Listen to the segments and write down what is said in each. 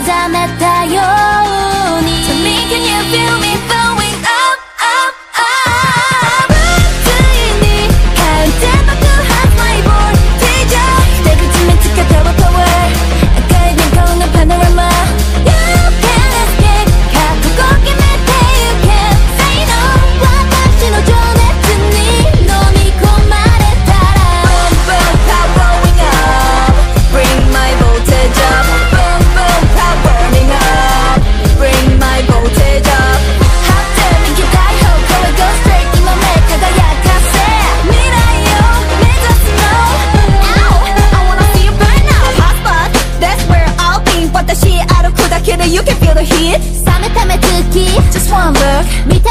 覚めたように。So me can you feel me just one look. Meet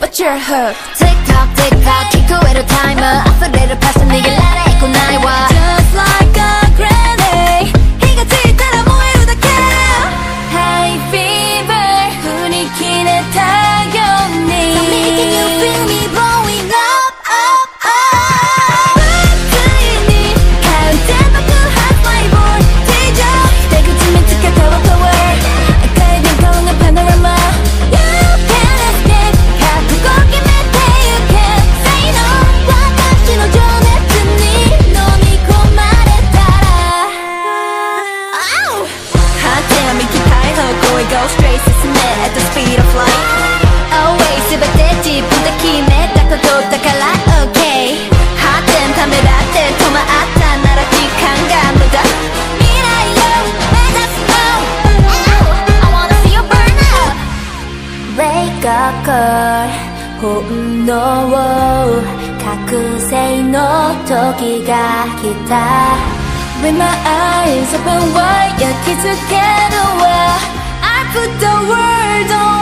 but you're hooked Tick tock, tick tock, kick away the timer. 果ては右たい方向へ Go straight 進め At the speed of light Always 全て自分で決めたことだから OK 発展ためらって止まったなら時間が無駄未来を目指すの Ow! I wanna see you burn up Wake up girl 本能覚醒の時が来た With my eyes open wide, yeah, kids together. Oh, I put the world on.